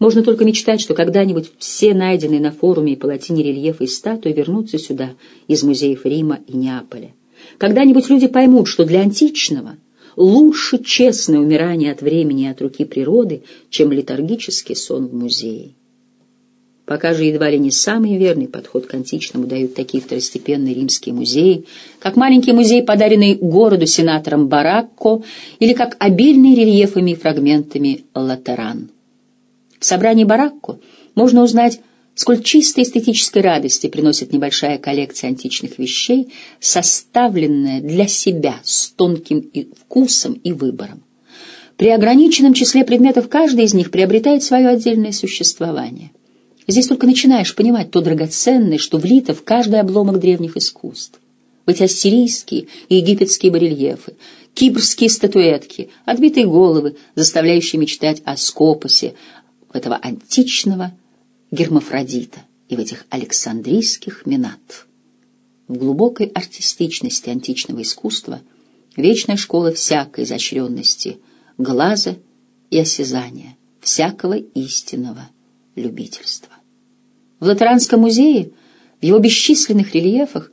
Можно только мечтать, что когда-нибудь все найденные на форуме и палатине рельефы и статуи вернутся сюда из музеев Рима и Неаполя. Когда-нибудь люди поймут, что для античного лучше честное умирание от времени и от руки природы, чем летаргический сон в музее. Пока же едва ли не самый верный подход к античному дают такие второстепенные римские музеи, как маленький музей, подаренный городу сенатором Баракко, или как обильный рельефами и фрагментами Латеран. В собрании Баракко можно узнать, сколь чистой эстетической радости приносит небольшая коллекция античных вещей, составленная для себя с тонким вкусом и выбором. При ограниченном числе предметов каждый из них приобретает свое отдельное существование. Здесь только начинаешь понимать то драгоценное, что влито в каждый обломок древних искусств. В эти ассирийские и египетские барельефы, кипрские статуэтки, отбитые головы, заставляющие мечтать о скопосе, в этого античного гермафродита и в этих александрийских минат. В глубокой артистичности античного искусства вечная школа всякой изощренности, глаза и осязания, всякого истинного любительства. В Латеранском музее, в его бесчисленных рельефах,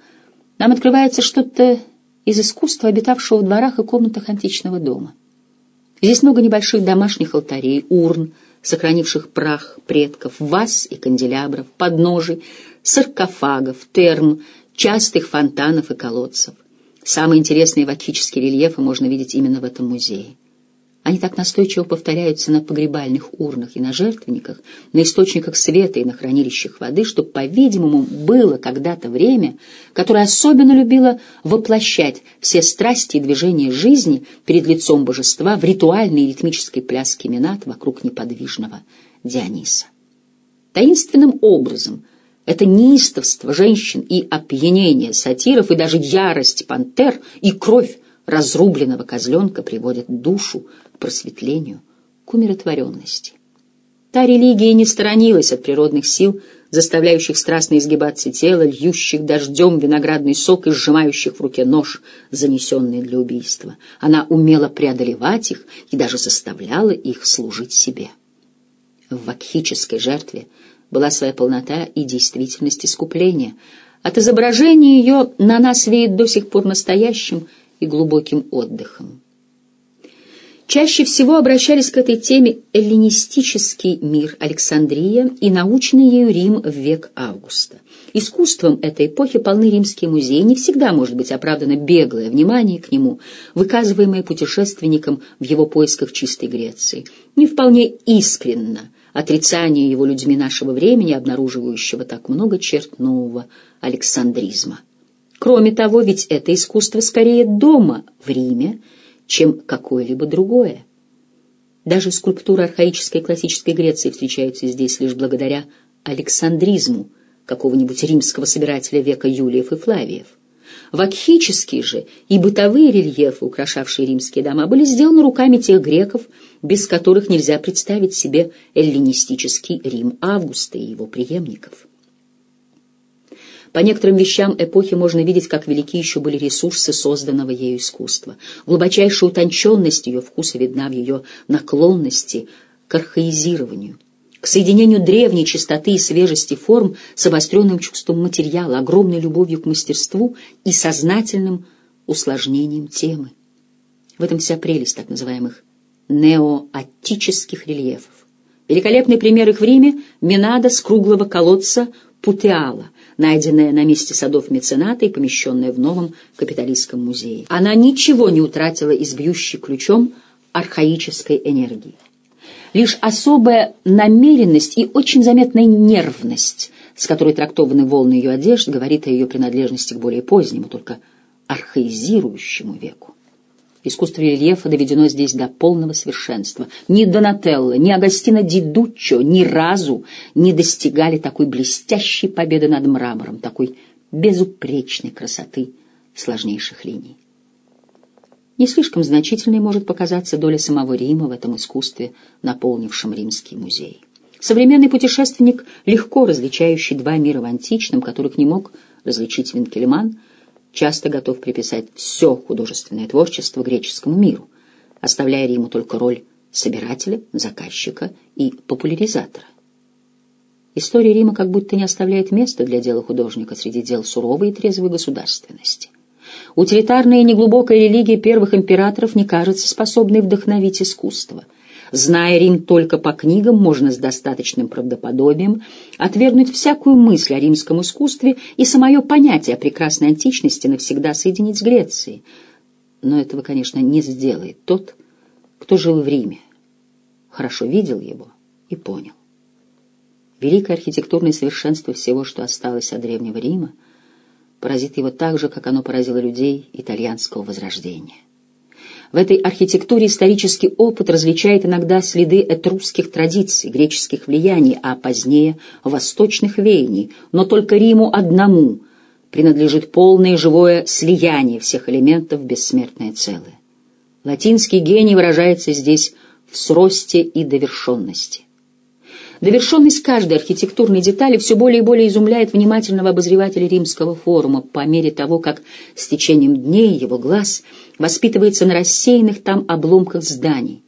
нам открывается что-то из искусства, обитавшего в дворах и комнатах античного дома. Здесь много небольших домашних алтарей, урн, сохранивших прах предков, ваз и канделябров, подножий, саркофагов, терм, частых фонтанов и колодцев. Самые интересные вакхические рельефы можно видеть именно в этом музее. Они так настойчиво повторяются на погребальных урнах и на жертвенниках, на источниках света и на хранилищах воды, что, по-видимому, было когда-то время, которое особенно любило воплощать все страсти и движения жизни перед лицом божества в ритуальной и ритмической пляске Минат вокруг неподвижного Диониса. Таинственным образом это неистовство женщин и опьянение сатиров, и даже ярость пантер, и кровь разрубленного козленка приводят душу просветлению, к умиротворенности. Та религия не сторонилась от природных сил, заставляющих страстно изгибаться тело, льющих дождем виноградный сок и сжимающих в руке нож, занесенный для убийства. Она умела преодолевать их и даже заставляла их служить себе. В вакхической жертве была своя полнота и действительность искупления. От изображения ее на нас веет до сих пор настоящим и глубоким отдыхом. Чаще всего обращались к этой теме эллинистический мир Александрия и научный ею Рим в век Августа. Искусством этой эпохи полны римские музеи, не всегда может быть оправдано беглое внимание к нему, выказываемое путешественником в его поисках чистой Греции. Не вполне искренно отрицание его людьми нашего времени, обнаруживающего так много черт нового александризма. Кроме того, ведь это искусство скорее дома в Риме, чем какое-либо другое. Даже скульптуры архаической классической Греции встречаются здесь лишь благодаря александризму какого-нибудь римского собирателя века Юлиев и Флавиев. Вакхические же и бытовые рельефы, украшавшие римские дома, были сделаны руками тех греков, без которых нельзя представить себе эллинистический Рим Августа и его преемников. По некоторым вещам эпохи можно видеть, как велики еще были ресурсы созданного ею искусства. Глубочайшая утонченность ее вкуса видна в ее наклонности к архаизированию, к соединению древней чистоты и свежести форм с обостренным чувством материала, огромной любовью к мастерству и сознательным усложнением темы. В этом вся прелесть так называемых неоаттических рельефов. Великолепный пример их в Риме — Минада с круглого колодца Путеала, найденная на месте садов мецената и помещенная в новом капиталистском музее. Она ничего не утратила из бьющей ключом архаической энергии. Лишь особая намеренность и очень заметная нервность, с которой трактованы волны ее одежд, говорит о ее принадлежности к более позднему, только архаизирующему веку. Искусство рельефа доведено здесь до полного совершенства. Ни Донателло, ни Агастино ди Дуччо ни разу не достигали такой блестящей победы над мрамором, такой безупречной красоты сложнейших линий. Не слишком значительной может показаться доля самого Рима в этом искусстве, наполнившем римский музей. Современный путешественник, легко различающий два мира в античном, которых не мог различить Винкельман, часто готов приписать все художественное творчество греческому миру, оставляя Риму только роль собирателя, заказчика и популяризатора. История Рима как будто не оставляет места для дела художника среди дел суровой и трезвой государственности. Утилитарная и неглубокая религия первых императоров не кажется способной вдохновить искусство. Зная Рим только по книгам, можно с достаточным правдоподобием отвергнуть всякую мысль о римском искусстве и самое понятие о прекрасной античности навсегда соединить с Грецией. Но этого, конечно, не сделает тот, кто жил в Риме, хорошо видел его и понял. Великое архитектурное совершенство всего, что осталось от Древнего Рима, поразит его так же, как оно поразило людей итальянского возрождения. В этой архитектуре исторический опыт различает иногда следы этрусских традиций, греческих влияний, а позднее — восточных веяний, но только Риму одному принадлежит полное живое слияние всех элементов в бессмертное целое. Латинский гений выражается здесь в сросте и довершенности. Довершенность каждой архитектурной детали все более и более изумляет внимательного обозревателя римского форума по мере того, как с течением дней его глаз воспитывается на рассеянных там обломках зданий.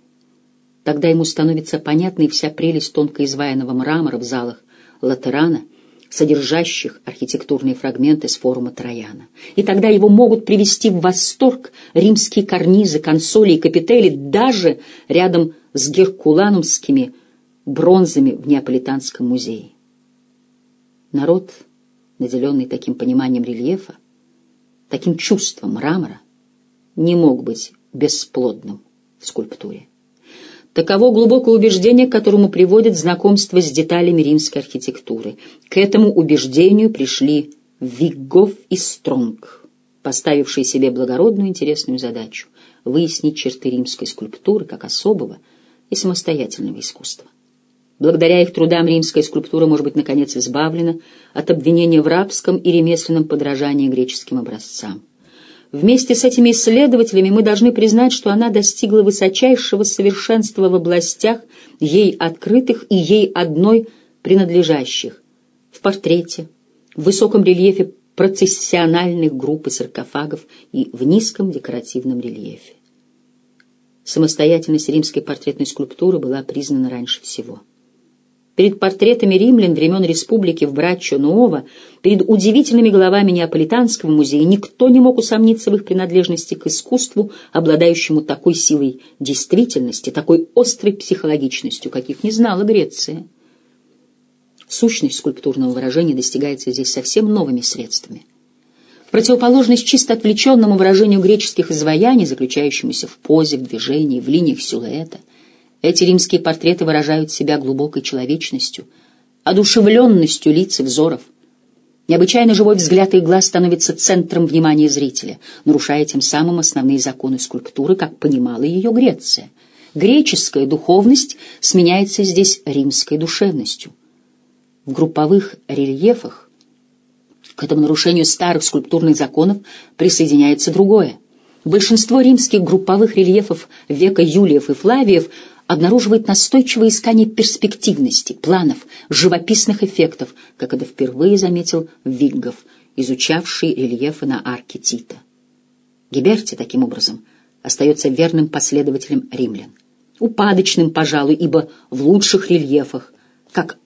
Тогда ему становится понятной вся прелесть тонко изваянного мрамора в залах Латерана, содержащих архитектурные фрагменты с форума Трояна. И тогда его могут привести в восторг римские карнизы, консоли и капители даже рядом с геркуланумскими бронзами в Неаполитанском музее. Народ, наделенный таким пониманием рельефа, таким чувством мрамора, не мог быть бесплодным в скульптуре. Таково глубокое убеждение, к которому приводит знакомство с деталями римской архитектуры. К этому убеждению пришли Виггов и Стронг, поставившие себе благородную интересную задачу — выяснить черты римской скульптуры как особого и самостоятельного искусства. Благодаря их трудам римская скульптура может быть, наконец, избавлена от обвинения в рабском и ремесленном подражании греческим образцам. Вместе с этими исследователями мы должны признать, что она достигла высочайшего совершенства в областях, ей открытых и ей одной принадлежащих, в портрете, в высоком рельефе процессиональных групп и саркофагов и в низком декоративном рельефе. Самостоятельность римской портретной скульптуры была признана раньше всего. Перед портретами римлян времен республики в Браччо Нуова, перед удивительными головами Неаполитанского музея никто не мог усомниться в их принадлежности к искусству, обладающему такой силой действительности, такой острой психологичностью, каких не знала Греция. Сущность скульптурного выражения достигается здесь совсем новыми средствами. В противоположность чисто отвлеченному выражению греческих изваяний, заключающемуся в позе, в движении, в линиях силуэта, эти римские портреты выражают себя глубокой человечностью, одушевленностью лиц и взоров. Необычайно живой взгляд их глаз становится центром внимания зрителя, нарушая тем самым основные законы скульптуры, как понимала ее Греция. Греческая духовность сменяется здесь римской душевностью. В групповых рельефах к этому нарушению старых скульптурных законов присоединяется другое. Большинство римских групповых рельефов века Юлиев и Флавиев обнаруживает настойчивое искание перспективности, планов, живописных эффектов, как это впервые заметил Виггов, изучавший рельефы на арке Тита. Гиберти, таким образом, остается верным последователем римлян. Упадочным, пожалуй, ибо в лучших рельефах, как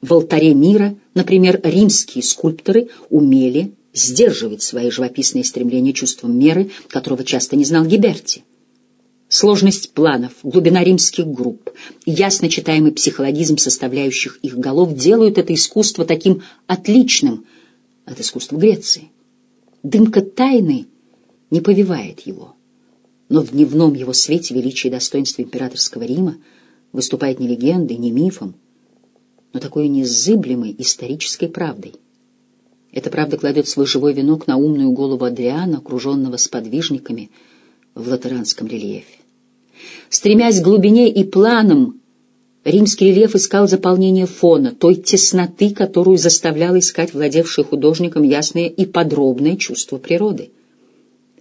в алтаре мира, например, римские скульпторы умели сдерживать свои живописные стремления чувством меры, которого часто не знал Гиберти. Сложность планов, глубина римских групп, ясно читаемый психологизм составляющих их голов делают это искусство таким отличным от искусства Греции. Дымка тайны не повивает его, но в дневном его свете величие и достоинство императорского Рима выступает не легендой, не мифом, но такой незыблемой исторической правдой. Эта правда кладет свой живой венок на умную голову Адриана, окруженного сподвижниками в латеранском рельефе. Стремясь к глубине и планам, римский рельеф искал заполнение фона, той тесноты, которую заставлял искать владевший художником ясное и подробное чувство природы.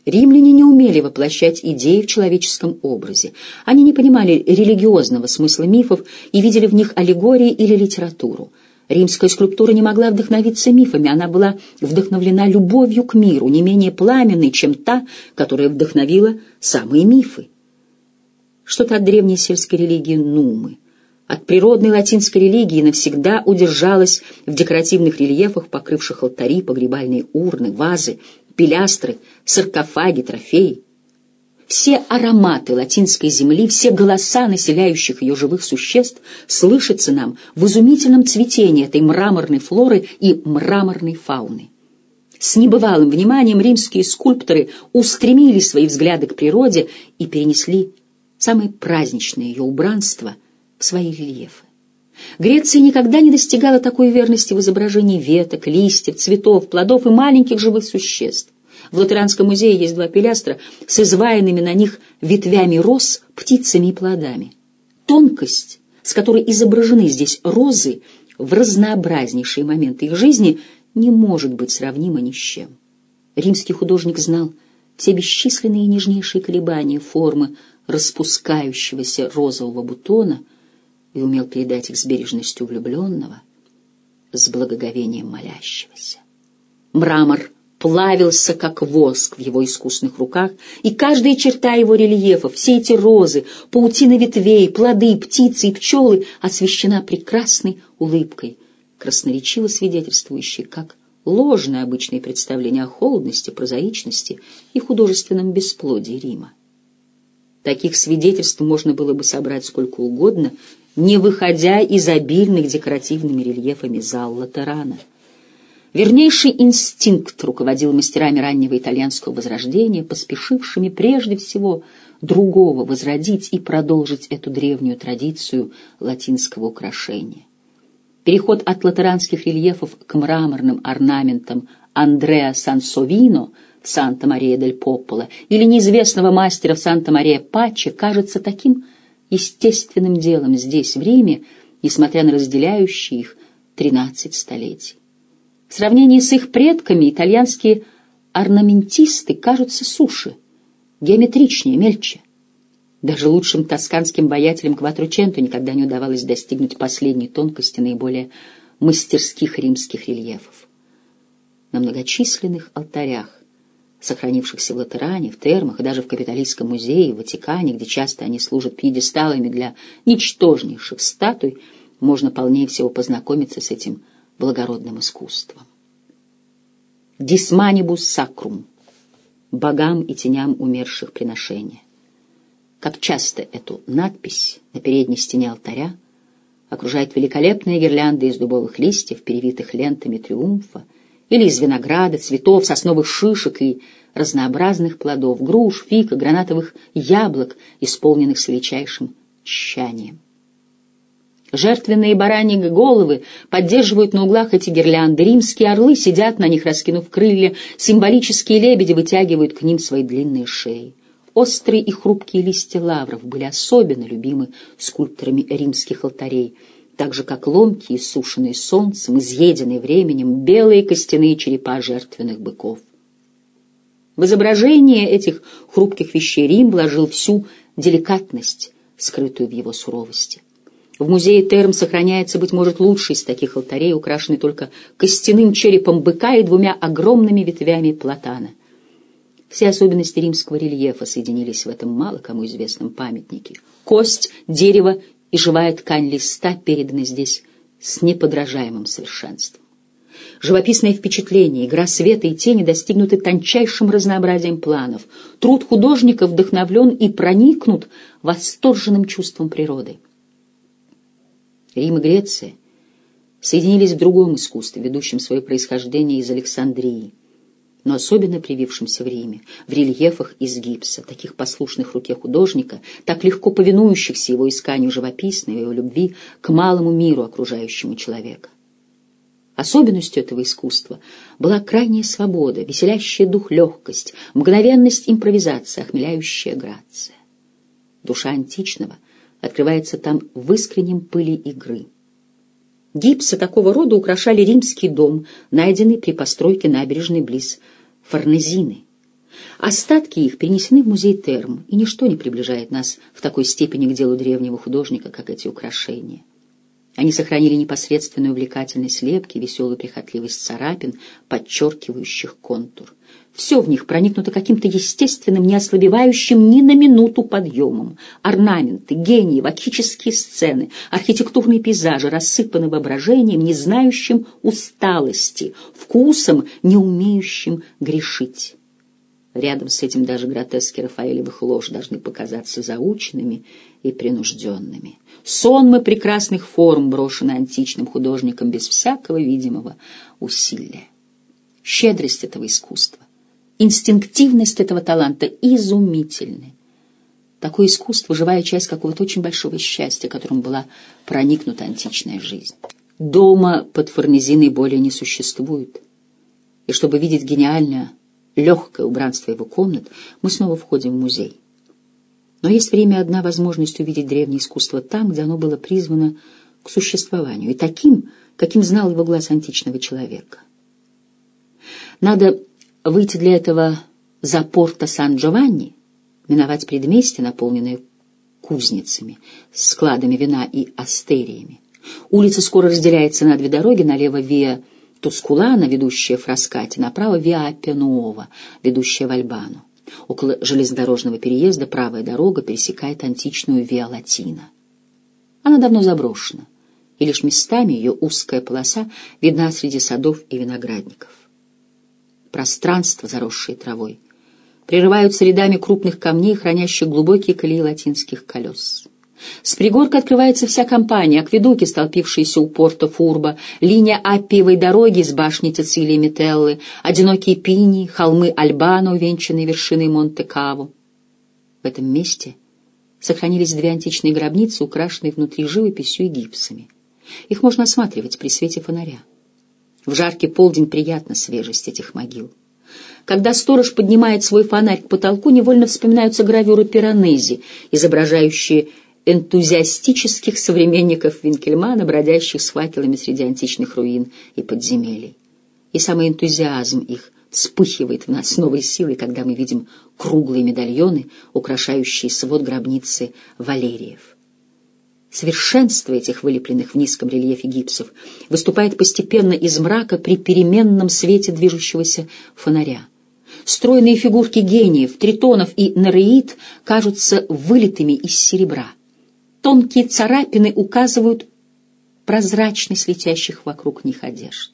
Римляне не умели воплощать идеи в человеческом образе. Они не понимали религиозного смысла мифов и видели в них аллегории или литературу. Римская скульптура не могла вдохновиться мифами, она была вдохновлена любовью к миру, не менее пламенной, чем та, которая вдохновила самые мифы. Что-то от древней сельской религии Нумы. От природной латинской религии навсегда удержалась в декоративных рельефах, покрывших алтари, погребальные урны, вазы, пилястры, саркофаги, трофеи. Все ароматы латинской земли, все голоса населяющих ее живых существ слышатся нам в изумительном цветении этой мраморной флоры и мраморной фауны. С небывалым вниманием римские скульпторы устремили свои взгляды к природе и перенесли самое праздничное ее убранство в свои рельефы. Греция никогда не достигала такой верности в изображении веток, листьев, цветов, плодов и маленьких живых существ. В Латеранском музее есть два пилястра с изваянными на них ветвями роз, птицами и плодами. Тонкость, с которой изображены здесь розы в разнообразнейшие моменты их жизни, не может быть сравнима ни с чем. Римский художник знал все бесчисленные нежнейшие колебания формы распускающегося розового бутона и умел передать их с бережностью влюбленного, с благоговением молящегося. Мрамор плавился, как воск в его искусных руках, и каждая черта его рельефа, все эти розы, паутина ветвей, плоды, птицы и пчелы освещена прекрасной улыбкой, красноречиво свидетельствующей, как ложное обычное представление о холодности, прозаичности и художественном бесплодии Рима. Таких свидетельств можно было бы собрать сколько угодно, не выходя из обильных декоративными рельефами зал Латерана. Вернейший инстинкт руководил мастерами раннего итальянского возрождения, поспешившими прежде всего другого возродить и продолжить эту древнюю традицию латинского украшения. Переход от латеранских рельефов к мраморным орнаментам Андреа Сансовино — в Санта-Мария-дель-Попполо или неизвестного мастера в Санта-Мария-Паче кажется таким естественным делом здесь, в Риме, несмотря на разделяющие их тринадцать столетий. В сравнении с их предками итальянские орнаментисты кажутся суше, геометричнее, мельче. Даже лучшим тосканским воятелям Кватрученто никогда не удавалось достигнуть последней тонкости наиболее мастерских римских рельефов. На многочисленных алтарях сохранившихся в Латеране, в Термах и даже в Капитолийском музее, в Ватикане, где часто они служат пьедесталами для ничтожнейших статуй, можно полнее всего познакомиться с этим благородным искусством. Дисманибус сакрум — богам и теням умерших приношения. Как часто эту надпись на передней стене алтаря окружает великолепная гирлянда из дубовых листьев, перевитых лентами триумфа, или из винограда, цветов, сосновых шишек и разнообразных плодов, груш, фика, гранатовых яблок, исполненных с величайшим тщанием. Жертвенные бараньи головы поддерживают на углах эти гирлянды, римские орлы сидят на них, раскинув крылья, символические лебеди вытягивают к ним свои длинные шеи. Острые и хрупкие листья лавров были особенно любимы скульпторами римских алтарей — так же, как ломкие, сушеные солнцем, изъеденные временем, белые костяные черепа жертвенных быков. В изображение этих хрупких вещей Рим вложил всю деликатность, скрытую в его суровости. В музее Терм сохраняется, быть может, лучший из таких алтарей, украшенный только костяным черепом быка и двумя огромными ветвями платана. Все особенности римского рельефа соединились в этом мало кому известном памятнике. Кость, дерево и живая ткань листа переданы здесь с неподражаемым совершенством. Живописное впечатление, игра света и тени достигнуты тончайшим разнообразием планов. Труд художника вдохновлен и проникнут восторженным чувством природы. Рим и Греция соединились в другом искусстве, ведущем свое происхождение из Александрии но особенно привившимся в Риме, в рельефах из гипса, таких послушных руке художника, так легко повинующихся его исканию живописной, его любви к малому миру окружающему человека. Особенностью этого искусства была крайняя свобода, веселящая дух легкость, мгновенность импровизации, охмеляющая грация. Душа античного открывается там в искреннем пыли игры. Гипсы такого рода украшали римский дом, найденный при постройке набережной близ Форнезины. Остатки их перенесены в музей Терм, и ничто не приближает нас в такой степени к делу древнего художника, как эти украшения. Они сохранили непосредственную увлекательность лепки, веселую прихотливость царапин, подчеркивающих контур. Все в них проникнуто каким-то естественным, не ослабевающим ни на минуту подъемом. Орнаменты, гении, вакические сцены, архитектурные пейзажи рассыпаны воображением, не знающим усталости, вкусом, не умеющим грешить. Рядом с этим даже гротески Рафаэлевых лож должны показаться заученными и принужденными. Сонмы прекрасных форм брошены античным художником без всякого видимого усилия. Щедрость этого искусства, инстинктивность этого таланта изумительны. Такое искусство — живая часть какого-то очень большого счастья, которым была проникнута античная жизнь. Дома под Форнезиной более не существует. И чтобы видеть гениальное, легкое убранство его комнат, мы снова входим в музей. Но есть время одна возможность увидеть древнее искусство там, где оно было призвано к существованию, и таким, каким знал его глаз античного человека. Надо выйти для этого за порто Сан-Джованни, миновать предместье, наполненное кузницами, складами вина и астериями. Улица скоро разделяется на две дороги, налево Виа Тускулана, ведущая в Фраскате, направо Виа Пенуова, ведущая в Альбану. Около железнодорожного переезда правая дорога пересекает античную Виа Латина. Она давно заброшена, и лишь местами ее узкая полоса видна среди садов и виноградников. Пространство, заросшее травой, прерываются рядами крупных камней, хранящих глубокие колеи латинских колес. С пригорка открывается вся компания, акведуки, столпившиеся у порта Фурба, линия Аппиевой дороги с башни Цицилии Метеллы, одинокие пини, холмы Альбана, увенчанные вершиной Монте-Каво. В этом месте сохранились две античные гробницы, украшенные внутри живописью и гипсами. Их можно осматривать при свете фонаря. В жаркий полдень приятна свежесть этих могил. Когда сторож поднимает свой фонарь к потолку, невольно вспоминаются гравюры Пиранези, изображающие энтузиастических современников Винкельмана, бродящих с факелами среди античных руин и подземелий. И самый энтузиазм их вспыхивает в нас новой силой, когда мы видим круглые медальоны, украшающие свод гробницы Валериев. Совершенство этих вылепленных в низком рельефе гипсов выступает постепенно из мрака при переменном свете движущегося фонаря. Стройные фигурки гениев, тритонов и нереид кажутся вылитыми из серебра. Тонкие царапины указывают прозрачность летящих вокруг них одежд.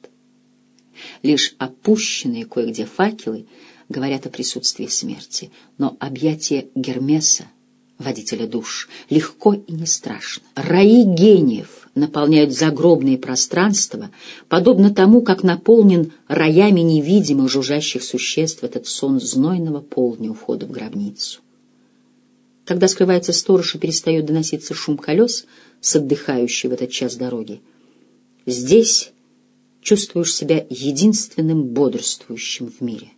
Лишь опущенные кое-где факелы говорят о присутствии смерти, но объятие Гермеса, водителя душ, легко и не страшно. Раи гениев наполняют загробные пространства, подобно тому, как наполнен роями невидимых жужжащих существ этот сон знойного полдня у входа в гробницу. Когда скрывается сторож и перестает доноситься шум колес с отдыхающей в этот час дороги, здесь чувствуешь себя единственным бодрствующим в мире.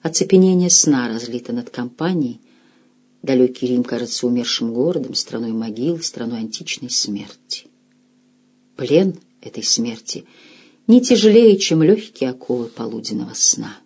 Оцепенение сна разлито над компанией, далекий Рим кажется умершим городом, страной могил, страной античной смерти. Плен этой смерти не тяжелее, чем легкие оковы полуденного сна.